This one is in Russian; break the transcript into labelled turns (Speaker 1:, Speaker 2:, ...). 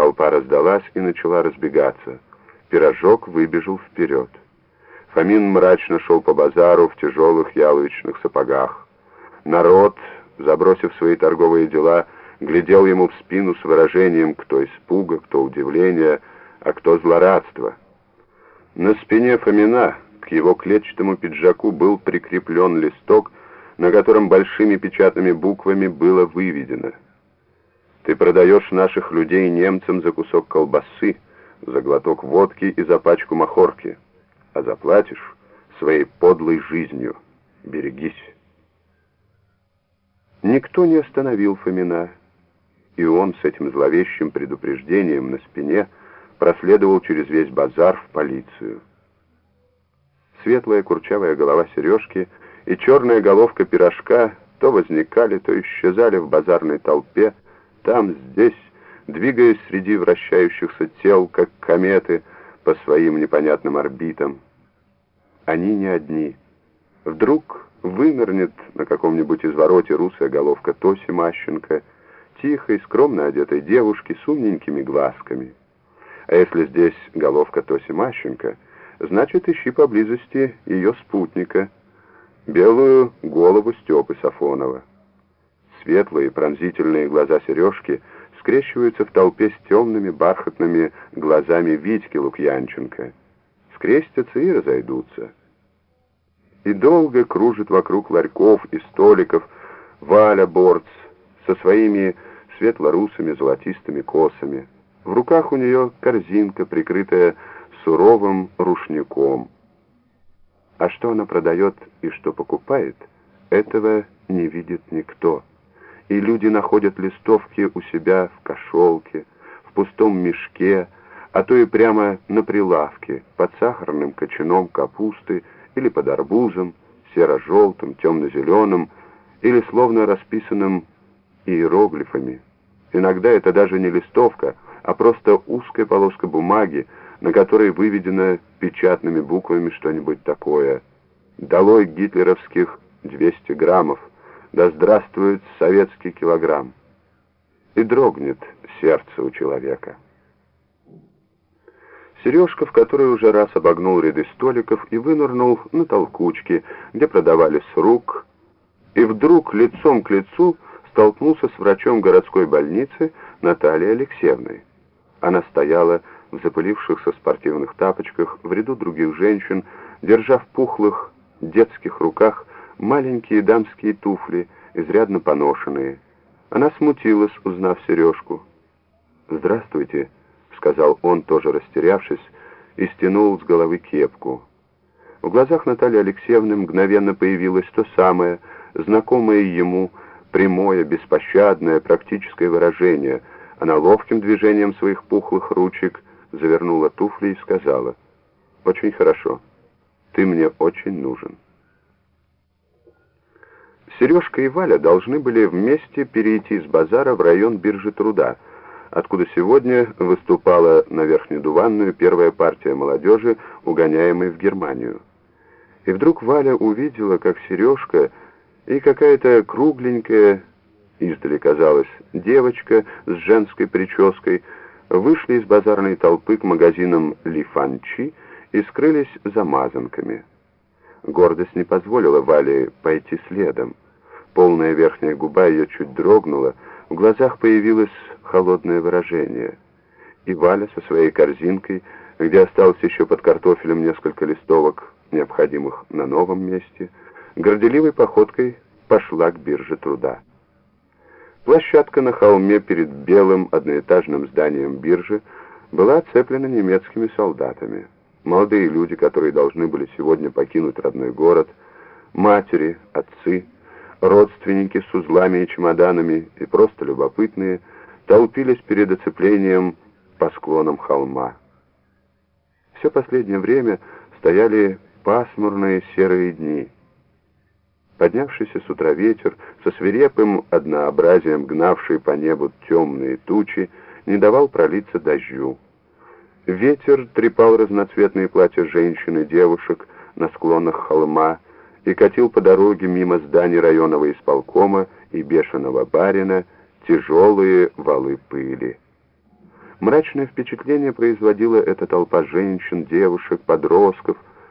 Speaker 1: Толпа раздалась и начала разбегаться. Пирожок выбежал вперед. Фомин мрачно шел по базару в тяжелых яловичных сапогах. Народ, забросив свои торговые дела, глядел ему в спину с выражением кто испуга, кто удивления, а кто злорадства. На спине Фомина к его клетчатому пиджаку был прикреплен листок, на котором большими печатными буквами было выведено «Ты продаешь наших людей немцам за кусок колбасы, за глоток водки и за пачку махорки, а заплатишь своей подлой жизнью. Берегись». Никто не остановил Фомина, и он с этим зловещим предупреждением на спине проследовал через весь базар в полицию. Светлая курчавая голова сережки и черная головка пирожка то возникали, то исчезали в базарной толпе, там, здесь, двигаясь среди вращающихся тел, как кометы, по своим непонятным орбитам. Они не одни. Вдруг вынырнет на каком-нибудь извороте русая головка Тоси Мащенко, тихой, скромно одетой девушки с умненькими глазками. А если здесь головка Тоси Мащенко, значит, ищи поблизости ее спутника, белую голову Степы Сафонова. Светлые пронзительные глаза Сережки скрещиваются в толпе с темными бархатными глазами Витьки Лукьянченко. Скрестятся и разойдутся и долго кружит вокруг ларьков и столиков Валя Борц со своими светло-русыми золотистыми косами. В руках у нее корзинка, прикрытая суровым рушником. А что она продает и что покупает, этого не видит никто. И люди находят листовки у себя в кошелке, в пустом мешке, а то и прямо на прилавке, под сахарным кочаном капусты, или под арбузом, серо-желтым, темно-зеленым, или словно расписанным иероглифами. Иногда это даже не листовка, а просто узкая полоска бумаги, на которой выведено печатными буквами что-нибудь такое. «Долой гитлеровских 200 граммов! Да здравствует советский килограмм!» И дрогнет сердце у человека. Сережка, в который уже раз обогнул ряды столиков и вынырнул на толкучке, где продавались рук, и вдруг лицом к лицу столкнулся с врачом городской больницы Натальей Алексеевной. Она стояла в запылившихся спортивных тапочках в ряду других женщин, держа в пухлых детских руках маленькие дамские туфли, изрядно поношенные. Она смутилась, узнав сережку. «Здравствуйте», сказал он, тоже растерявшись, и стянул с головы кепку. В глазах Натальи Алексеевны мгновенно появилось то самое, знакомое ему, прямое, беспощадное, практическое выражение. Она ловким движением своих пухлых ручек завернула туфли и сказала, «Очень хорошо, ты мне очень нужен». Сережка и Валя должны были вместе перейти с базара в район биржи труда — откуда сегодня выступала на Верхнюю Дуванную первая партия молодежи, угоняемой в Германию. И вдруг Валя увидела, как Сережка и какая-то кругленькая, издали казалось, девочка с женской прической вышли из базарной толпы к магазинам Лифанчи и скрылись за мазанками. Гордость не позволила Вале пойти следом. Полная верхняя губа ее чуть дрогнула, в глазах появилось холодное выражение. И Валя со своей корзинкой, где осталось еще под картофелем несколько листовок, необходимых на новом месте, горделивой походкой пошла к бирже труда. Площадка на холме перед белым одноэтажным зданием биржи была оцеплена немецкими солдатами. Молодые люди, которые должны были сегодня покинуть родной город, матери, отцы, родственники с узлами и чемоданами и просто любопытные – толпились перед оцеплением по склонам холма. Все последнее время стояли пасмурные серые дни. Поднявшийся с утра ветер, со свирепым однообразием гнавший по небу темные тучи, не давал пролиться дождю. Ветер трепал разноцветные платья женщин и девушек на склонах холма и катил по дороге мимо зданий районного исполкома и бешеного барина, тяжелые валы пыли. Мрачное впечатление производила эта толпа женщин, девушек, подростков —